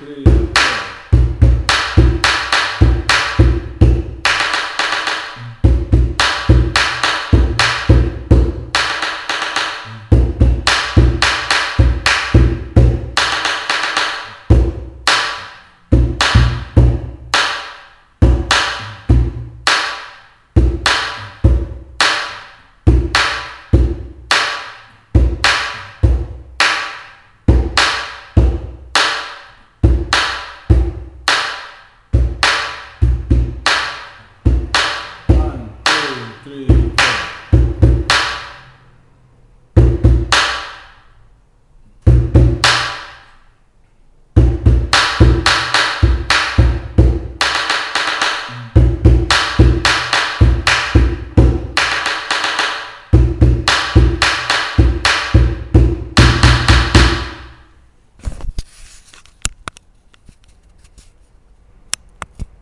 ты